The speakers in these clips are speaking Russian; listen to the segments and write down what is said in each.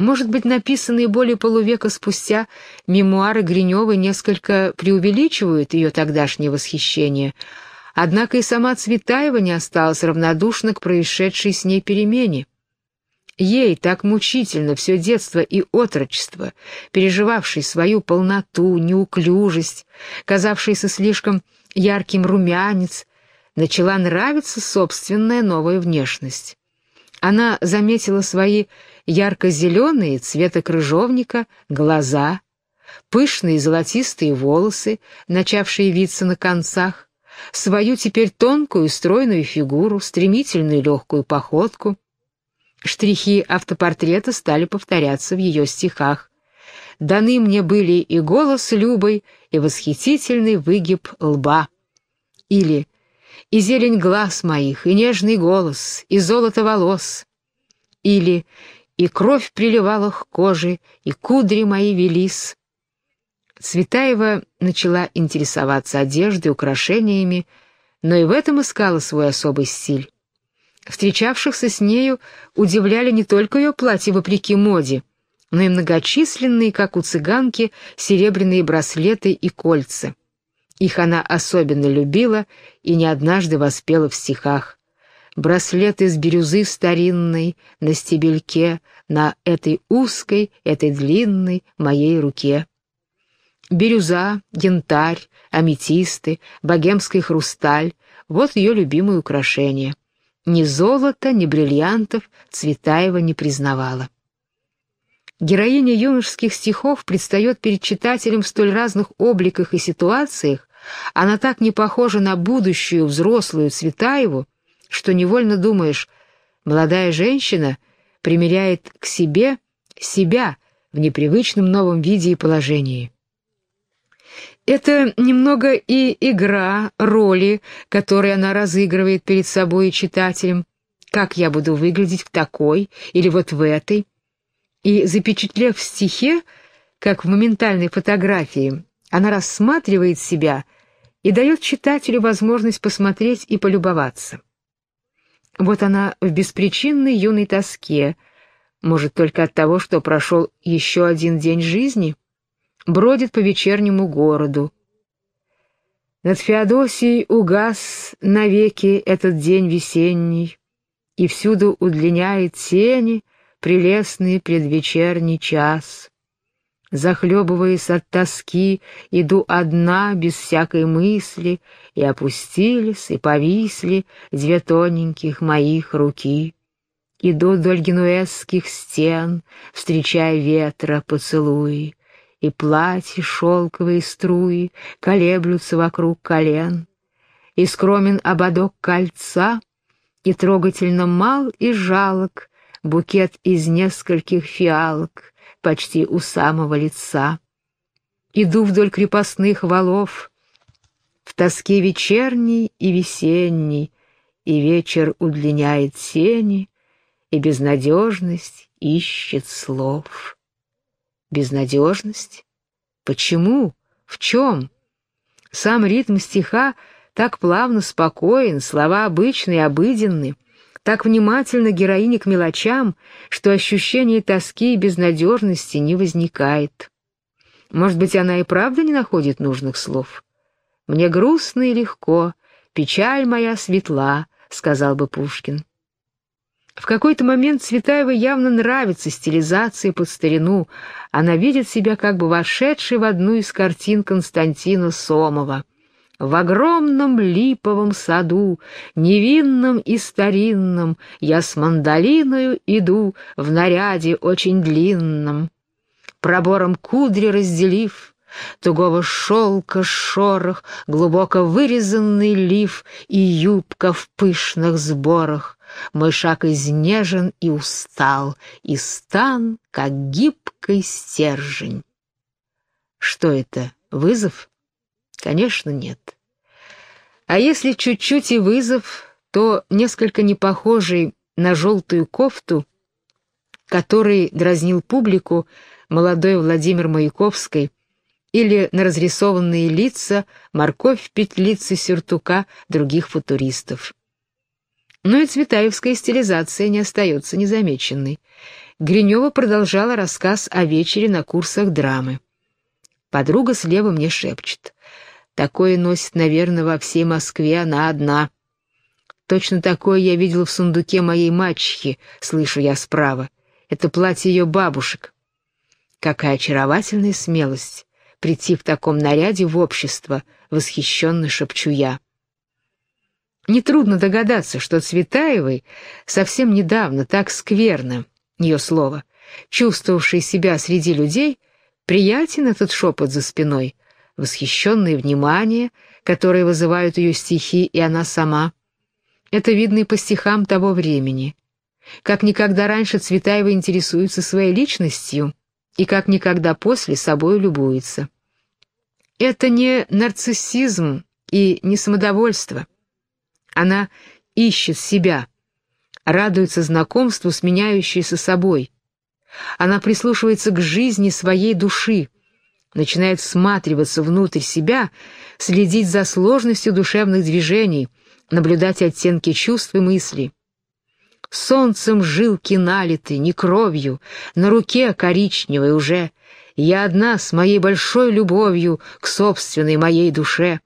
Может быть, написанные более полувека спустя мемуары Гриневой несколько преувеличивают ее тогдашнее восхищение, однако и сама Цветаева не осталась равнодушна к происшедшей с ней перемене. Ей так мучительно все детство и отрочество, переживавшей свою полноту, неуклюжесть, казавшийся слишком ярким румянец, начала нравиться собственная новая внешность. Она заметила свои ярко-зеленые цвета крыжовника глаза, пышные золотистые волосы, начавшие виться на концах, свою теперь тонкую стройную фигуру, стремительную легкую походку. Штрихи автопортрета стали повторяться в ее стихах. Даны мне были и голос Любой, и восхитительный выгиб лба. Или и зелень глаз моих, и нежный голос, и золото волос. Или и кровь приливала к коже, и кудри мои велись. Цветаева начала интересоваться одеждой, украшениями, но и в этом искала свой особый стиль. Встречавшихся с нею удивляли не только ее платье вопреки моде, но и многочисленные, как у цыганки, серебряные браслеты и кольца. Их она особенно любила и не однажды воспела в стихах. Браслет из бирюзы старинной на стебельке, на этой узкой, этой длинной моей руке. Бирюза, янтарь, аметисты, богемский хрусталь — вот ее любимые украшения. Ни золота, ни бриллиантов Цветаева не признавала. Героиня юношеских стихов предстает перед читателем в столь разных обликах и ситуациях, она так не похожа на будущую взрослую Цветаеву, что невольно думаешь, молодая женщина примеряет к себе себя в непривычном новом виде и положении. Это немного и игра, роли, которые она разыгрывает перед собой и читателем. Как я буду выглядеть в такой или вот в этой? И запечатлев в стихе, как в моментальной фотографии, она рассматривает себя и дает читателю возможность посмотреть и полюбоваться. Вот она в беспричинной юной тоске, может, только от того, что прошел еще один день жизни, бродит по вечернему городу. Над Феодосией угас навеки этот день весенний, и всюду удлиняет тени прелестный предвечерний час. Захлебываясь от тоски, иду одна, без всякой мысли, и опустились, и повисли две тоненьких моих руки. Иду вдоль генуэзских стен, встречая ветра поцелуи, и платья шелковые струи колеблются вокруг колен, и скромен ободок кольца, и трогательно мал и жалок букет из нескольких фиалок, почти у самого лица. Иду вдоль крепостных валов, в тоске вечерней и весенней, и вечер удлиняет тени, и безнадежность ищет слов. Безнадежность? Почему? В чем? Сам ритм стиха так плавно спокоен, слова обычные, обыденные так внимательно героине к мелочам, что ощущение тоски и безнадежности не возникает. Может быть, она и правда не находит нужных слов? «Мне грустно и легко, печаль моя светла», — сказал бы Пушкин. В какой-то момент Цветаева явно нравится стилизация под старину. Она видит себя как бы вошедшей в одну из картин Константина Сомова — в огромном липовом саду, невинном и старинном, Я с мандолиною иду в наряде очень длинном. Пробором кудри разделив, Тугого шелка шорох, Глубоко вырезанный лиф И юбка в пышных сборах. Мой шаг изнежен и устал, И стан, как гибкий стержень. Что это, вызов? Конечно, нет. А если чуть-чуть и вызов, то несколько не похожий на желтую кофту, который дразнил публику молодой Владимир Маяковский, или на разрисованные лица морковь петлицы сюртука других футуристов. Но и цветаевская стилизация не остается незамеченной. Гринева продолжала рассказ о вечере на курсах драмы. Подруга слева мне шепчет. Такое носит, наверное, во всей Москве она одна. Точно такое я видел в сундуке моей мачехи, слышу я справа. Это платье ее бабушек. Какая очаровательная смелость прийти в таком наряде в общество, восхищенно шепчу я. Нетрудно догадаться, что Цветаевой совсем недавно так скверно, ее слово, чувствовавшей себя среди людей, приятен этот шепот за спиной, восхищенное внимание, которое вызывают ее стихи и она сама. Это видно и по стихам того времени. Как никогда раньше Цветаева интересуется своей личностью и как никогда после собой любуется. Это не нарциссизм и не самодовольство. Она ищет себя, радуется знакомству с меняющейся собой. Она прислушивается к жизни своей души, начинает всматриваться внутрь себя, следить за сложностью душевных движений, наблюдать оттенки чувств и мыслей. Солнцем жилки налиты, не кровью, на руке коричневой уже. Я одна с моей большой любовью к собственной моей душе.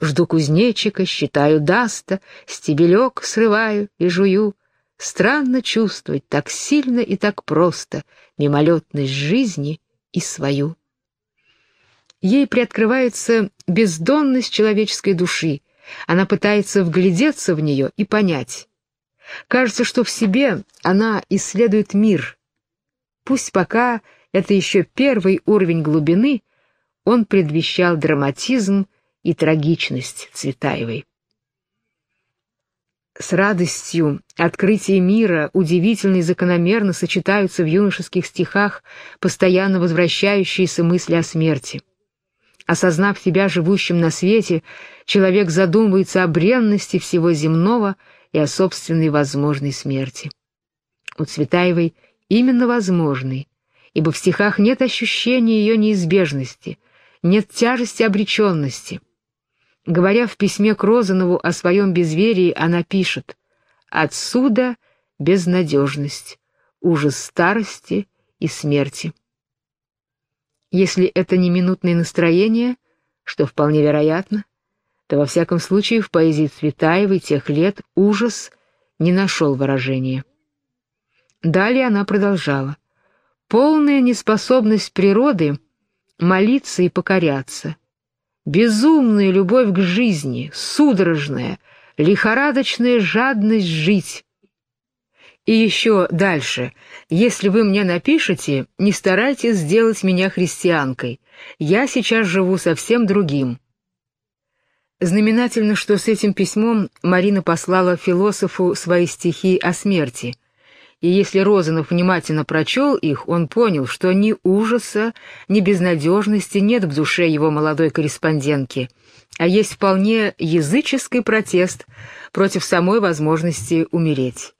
Жду кузнечика, считаю даста, стебелек срываю и жую. Странно чувствовать так сильно и так просто мимолетность жизни и свою. Ей приоткрывается бездонность человеческой души. Она пытается вглядеться в нее и понять. Кажется, что в себе она исследует мир. Пусть пока это еще первый уровень глубины, он предвещал драматизм и трагичность Цветаевой. С радостью открытие мира удивительно и закономерно сочетаются в юношеских стихах постоянно возвращающиеся мысли о смерти. Осознав себя живущим на свете, человек задумывается о бренности всего земного и о собственной возможной смерти. У Цветаевой именно возможной, ибо в стихах нет ощущения ее неизбежности, нет тяжести обреченности — Говоря в письме к Розанову о своем безверии, она пишет «Отсюда безнадежность, ужас старости и смерти». Если это не минутное настроение, что вполне вероятно, то во всяком случае в поэзии Цветаевой тех лет ужас не нашел выражения. Далее она продолжала. «Полная неспособность природы молиться и покоряться, безумная любовь к жизни, судорожная, лихорадочная жадность жить. И еще дальше. Если вы мне напишете, не старайтесь сделать меня христианкой. Я сейчас живу совсем другим. Знаменательно, что с этим письмом Марина послала философу свои стихи о смерти — и если Розанов внимательно прочел их, он понял, что ни ужаса, ни безнадежности нет в душе его молодой корреспондентки, а есть вполне языческий протест против самой возможности умереть.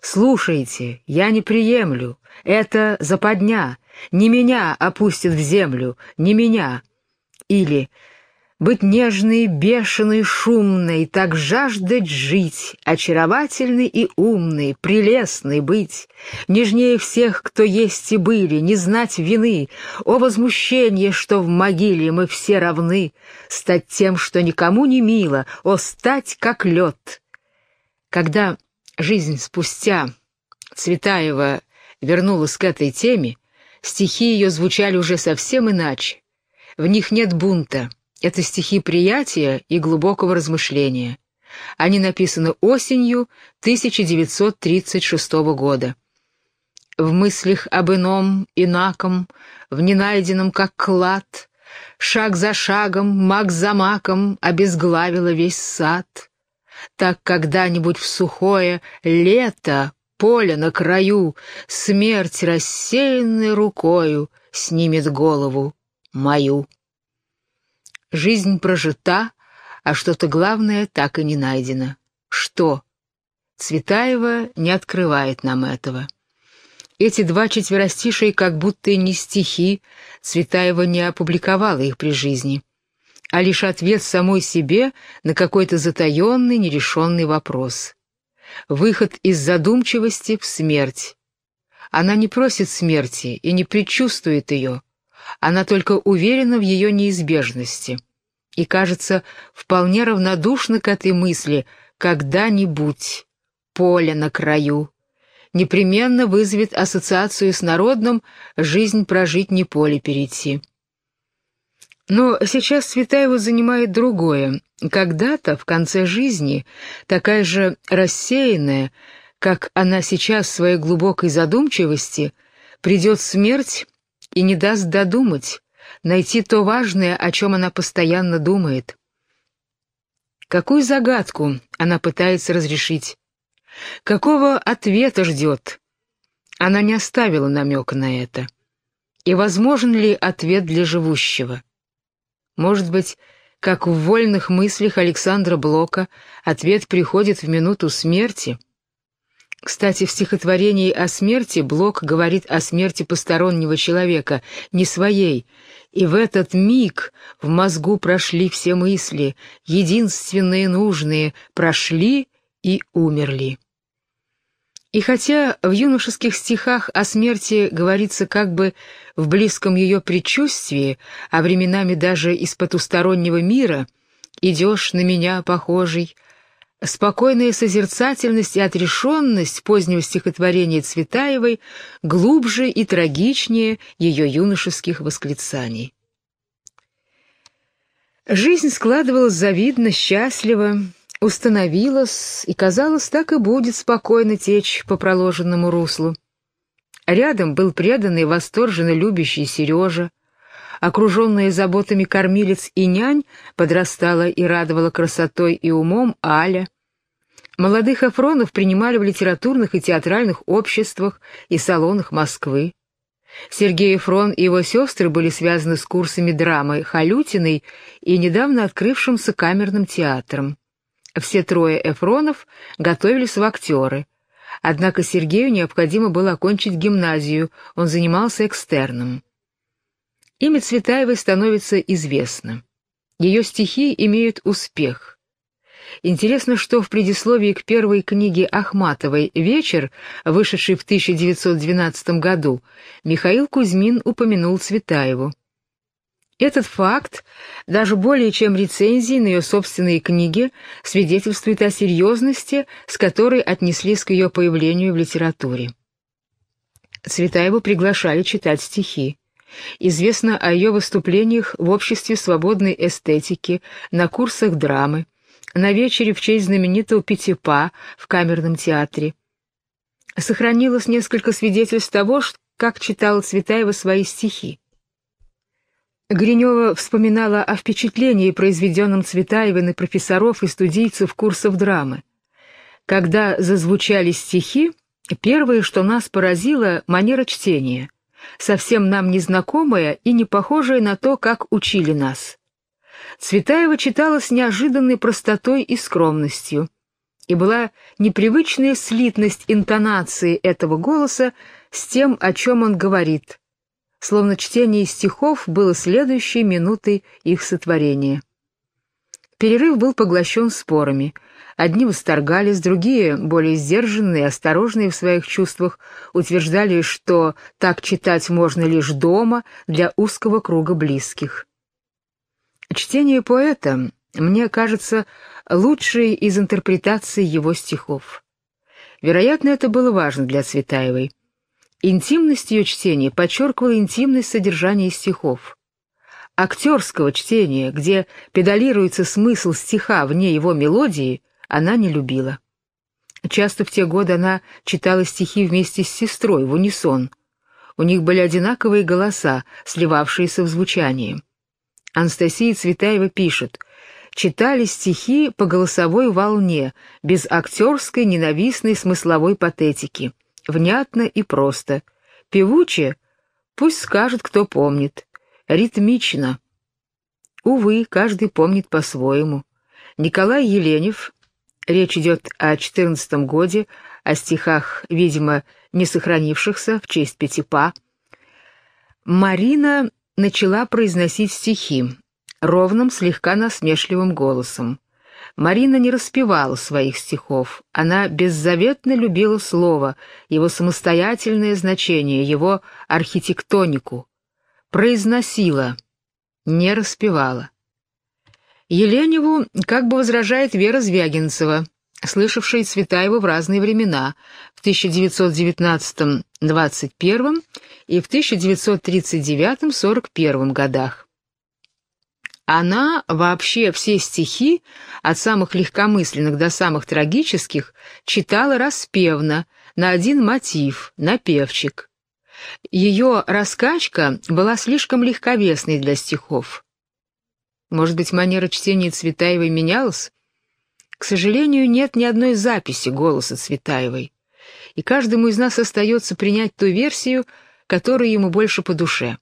«Слушайте, я не приемлю, это западня, не меня опустят в землю, не меня». Или быть нежной, бешеной, шумной, так жаждать жить, очаровательной и умной, прелестной быть, нежнее всех, кто есть и были, не знать вины, о возмущение, что в могиле мы все равны, стать тем, что никому не мило, о стать как лед. Когда жизнь спустя Цветаева вернулась к этой теме, стихи ее звучали уже совсем иначе. В них нет бунта, это стихи приятия и глубокого размышления. Они написаны осенью 1936 года. В мыслях об ином, инаком, в ненайденном как клад, шаг за шагом, маг за маком обезглавила весь сад. Так когда-нибудь в сухое лето поле на краю смерть рассеянной рукою снимет голову мою. Жизнь прожита, а что-то главное так и не найдено. Что? Цветаева не открывает нам этого. Эти два четверостишия как будто и не стихи, Цветаева не опубликовала их при жизни, а лишь ответ самой себе на какой-то затаенный, нерешенный вопрос. Выход из задумчивости в смерть. Она не просит смерти и не предчувствует ее. Она только уверена в ее неизбежности и, кажется, вполне равнодушна к этой мысли «когда-нибудь, поле на краю» непременно вызовет ассоциацию с народным «жизнь прожить не поле перейти». Но сейчас Цветаева занимает другое. Когда-то, в конце жизни, такая же рассеянная, как она сейчас в своей глубокой задумчивости, придет смерть и не даст додумать, найти то важное, о чем она постоянно думает. Какую загадку она пытается разрешить? Какого ответа ждет? Она не оставила намека на это. И возможен ли ответ для живущего? Может быть, как в вольных мыслях Александра Блока, ответ приходит в минуту смерти? Кстати, в стихотворении о смерти Блок говорит о смерти постороннего человека, не своей, и в этот миг в мозгу прошли все мысли, единственные нужные, прошли и умерли. И хотя в юношеских стихах о смерти говорится как бы в близком ее предчувствии, а временами даже из потустороннего мира, «идешь на меня похожий», спокойная созерцательность и отрешенность позднего стихотворения Цветаевой глубже и трагичнее ее юношеских восклицаний. Жизнь складывалась завидно, счастливо, установилась и, казалось, так и будет спокойно течь по проложенному руслу. Рядом был преданный, восторженно любящий Сережа, окруженная заботами кормилец и нянь, подрастала и радовала красотой и умом Аля. Молодых Афронов принимали в литературных и театральных обществах и салонах Москвы. Сергей Эфрон и его сестры были связаны с курсами драмы Халютиной и недавно открывшимся камерным театром. Все трое Эфронов готовились в актеры. Однако Сергею необходимо было окончить гимназию, он занимался экстерном. Имя Цветаевой становится известно. Ее стихи имеют успех. Интересно, что в предисловии к первой книге Ахматовой «Вечер», вышедшей в 1912 году, Михаил Кузьмин упомянул Цветаеву. Этот факт, даже более чем рецензии на ее собственные книги, свидетельствует о серьезности, с которой отнеслись к ее появлению в литературе. Цветаеву приглашали читать стихи. Известно о ее выступлениях в Обществе свободной эстетики, на курсах драмы, на вечере в честь знаменитого Пятипа в камерном театре. Сохранилось несколько свидетельств того, как читала Цветаева свои стихи. Гринева вспоминала о впечатлении, произведенном Цветаевой на профессоров и студийцев курсов драмы. Когда зазвучали стихи, первое, что нас поразило — манера чтения, совсем нам незнакомая и не похожая на то, как учили нас. Цветаева читала с неожиданной простотой и скромностью, и была непривычная слитность интонации этого голоса с тем, о чем он говорит, словно чтение стихов было следующей минутой их сотворения. Перерыв был поглощен спорами. Одни восторгались, другие, более сдержанные, осторожные в своих чувствах, утверждали, что так читать можно лишь дома для узкого круга близких. Чтение поэта, мне кажется, лучшей из интерпретаций его стихов. Вероятно, это было важно для Цветаевой. Интимность ее чтения подчеркивала интимность содержания стихов. Актерского чтения, где педалируется смысл стиха вне его мелодии, она не любила. Часто в те годы она читала стихи вместе с сестрой в унисон. У них были одинаковые голоса, сливавшиеся в звучании. Анастасия Цветаева пишет «Читали стихи по голосовой волне, без актерской ненавистной смысловой патетики» внятно и просто. Певуче, пусть скажет, кто помнит. Ритмично. Увы, каждый помнит по-своему. Николай Еленев, речь идет о четырнадцатом годе, о стихах, видимо, не сохранившихся в честь Пятипа, Марина начала произносить стихи ровным, слегка насмешливым голосом. Марина не распевала своих стихов, она беззаветно любила слово, его самостоятельное значение, его архитектонику. Произносила, не распевала. Еленеву как бы возражает Вера Звягинцева, слышавшая Цветаева в разные времена, в 1919-21 и в 1939-41 годах. Она вообще все стихи, от самых легкомысленных до самых трагических, читала распевно, на один мотив, на певчик. Ее раскачка была слишком легковесной для стихов. Может быть, манера чтения Цветаевой менялась? К сожалению, нет ни одной записи голоса Цветаевой, и каждому из нас остается принять ту версию, которая ему больше по душе.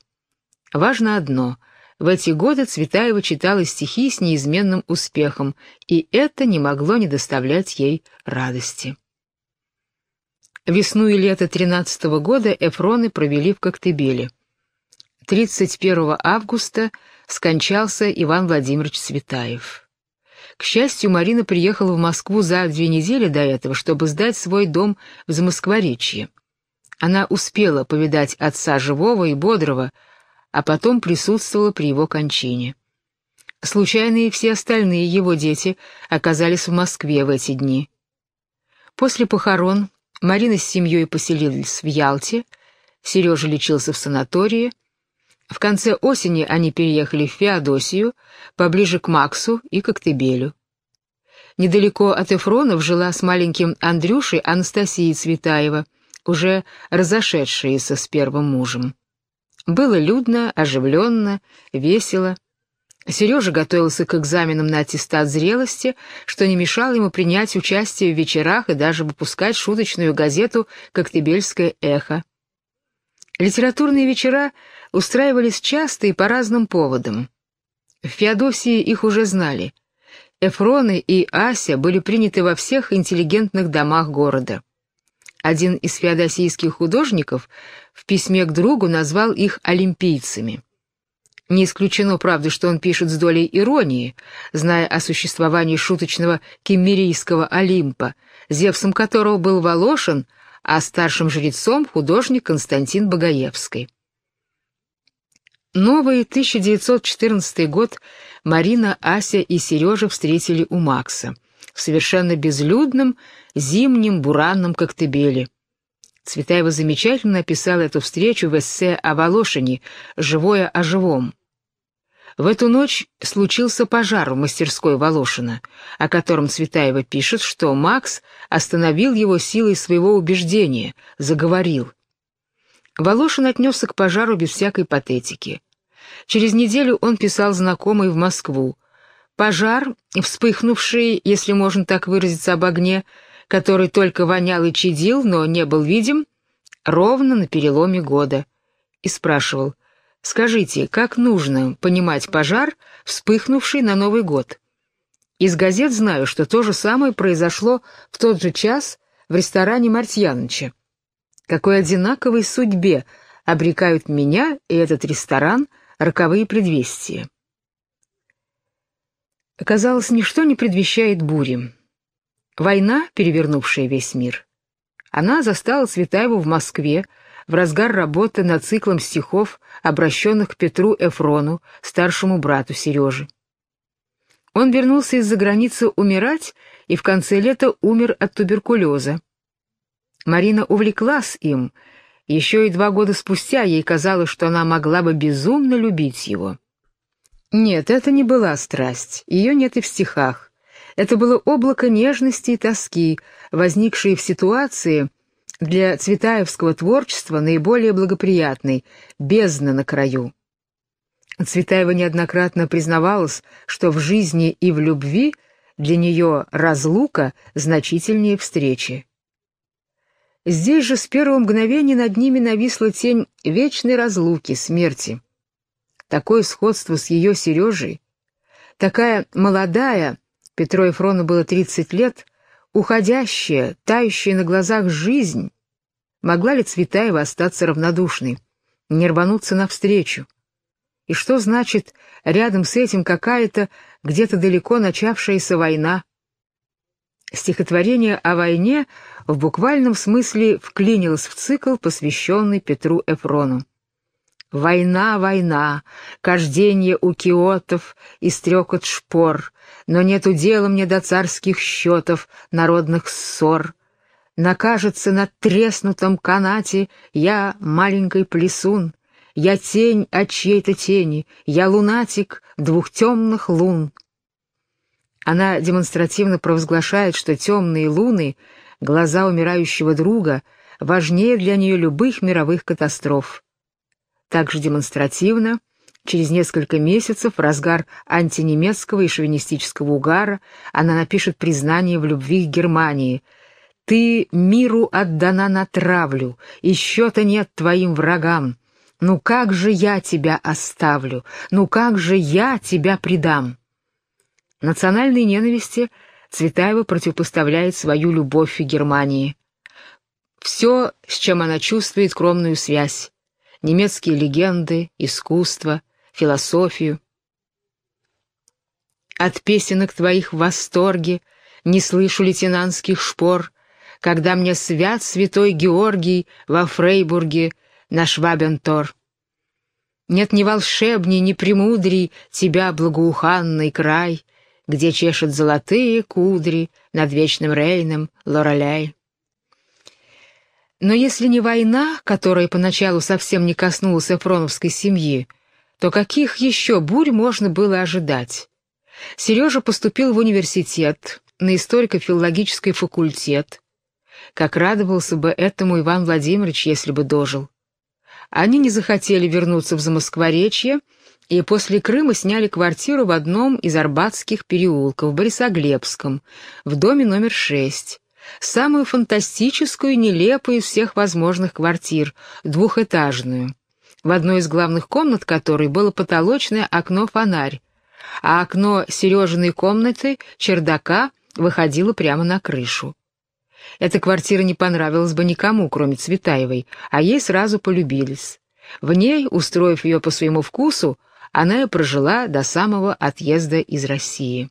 Важно одно — в эти годы Цветаева читала стихи с неизменным успехом, и это не могло не доставлять ей радости. Весну и лето 13 -го года Эфроны провели в Коктебеле. 31 августа скончался Иван Владимирович Цветаев. К счастью, Марина приехала в Москву за две недели до этого, чтобы сдать свой дом в Замоскворечье. Она успела повидать отца живого и бодрого, а потом присутствовала при его кончине. Случайно и все остальные его дети оказались в Москве в эти дни. После похорон Марина с семьей поселились в Ялте, Сережа лечился в санатории. В конце осени они переехали в Феодосию, поближе к Максу и к Октябелю. Недалеко от Эфронов жила с маленьким Андрюшей Анастасия Цветаева, уже разошедшаяся с первым мужем. Было людно, оживленно, весело. Сережа готовился к экзаменам на аттестат зрелости, что не мешало ему принять участие в вечерах и даже выпускать шуточную газету «Коктебельское эхо». Литературные вечера устраивались часто и по разным поводам. В Феодосии их уже знали. Эфроны и Ася были приняты во всех интеллигентных домах города. Один из феодосийских художников в письме к другу назвал их олимпийцами. Не исключено, правда, что он пишет с долей иронии, зная о существовании шуточного кеммерийского Олимпа, зевсом которого был Волошин, а старшим жрецом художник Константин Богоевский. Новый 1914 год Марина, Ася и Сережа встретили у Макса в совершенно безлюдном зимнем буранном Коктебеле. Цветаева замечательно описала эту встречу в эссе о Волошине «Живое о живом». В эту ночь случился пожар в мастерской Волошина, о котором Цветаева пишет, что Макс остановил его силой своего убеждения, заговорил. Волошин отнесся к пожару без всякой патетики. Через неделю он писал знакомый в Москву, Пожар, вспыхнувший, если можно так выразиться, об огне, который только вонял и чадил, но не был видим, ровно на переломе года. И спрашивал, «Скажите, как нужно понимать пожар, вспыхнувший на Новый год?» Из газет знаю, что то же самое произошло в тот же час в ресторане Мартьяныча. Какой одинаковой судьбе обрекают меня и этот ресторан роковые предвестия. Казалось, ничто не предвещает бури. Война, перевернувшая весь мир. Она застала Цветаеву в Москве в разгар работы над циклом стихов, обращенных к Петру Эфрону, старшему брату Сережи. Он вернулся из-за границы умирать и в конце лета умер от туберкулеза. Марина увлеклась им, еще и два года спустя ей казалось, что она могла бы безумно любить его. Нет, это не была страсть, ее нет и в стихах. Это было облако нежности и тоски, возникшее в ситуации для цветаевского творчества наиболее благоприятной, бездна на краю. Цветаева неоднократно признавалась, что в жизни и в любви для нее разлука значительнее встречи. Здесь же с первого мгновения над ними нависла тень вечной разлуки, смерти такое сходство с ее Сережей, такая молодая, Петру Ефрону было 30 лет, уходящая, тающая на глазах жизнь. Могла ли Цветаева остаться равнодушной, не рвануться навстречу? И что значит рядом с этим какая-то где-то далеко начавшаяся война? Стихотворение о войне в буквальном смысле вклинилось в цикл, посвященный Петру Эфрону. Война, война, кождение у киотов и стрекот шпор, но нету дела мне до царских счетов, народных ссор. Накажется на треснутом канате я маленький плесун, я тень от чьей-то тени, я лунатик двух темных лун. Она демонстративно провозглашает, что темные луны, глаза умирающего друга, важнее для нее любых мировых катастроф. Также демонстративно, через несколько месяцев, разгар антинемецкого и шовинистического угара, она напишет признание в любви к Германии. «Ты миру отдана на травлю, и счета нет твоим врагам. Ну как же я тебя оставлю? Ну как же я тебя предам?» Национальной ненависти Цветаева противопоставляет свою любовь к Германии. Все, с чем она чувствует кромную связь немецкие легенды, искусство, философию. От песенок твоих в восторге не слышу лейтенантских шпор, когда мне свят святой Георгий во Фрейбурге на Швабентор. Нет ни волшебней, ни премудрей тебя, благоуханный край, где чешет золотые кудри над вечным Рейном Лореляй. Но если не война, которая поначалу совсем не коснулась Эфроновской семьи, то каких еще бурь можно было ожидать? Сережа поступил в университет, на историко-филологический факультет. Как радовался бы этому Иван Владимирович, если бы дожил. Они не захотели вернуться в Замоскворечье, и после Крыма сняли квартиру в одном из арбатских переулков, в Борисоглебском, в доме номер шесть самую фантастическую нелепую из всех возможных квартир, двухэтажную. В одной из главных комнат которой было потолочное окно-фонарь, а окно Сережиной комнаты, чердака, выходило прямо на крышу. Эта квартира не понравилась бы никому, кроме Цветаевой, а ей сразу полюбились. В ней, устроив ее по своему вкусу, она и прожила до самого отъезда из России.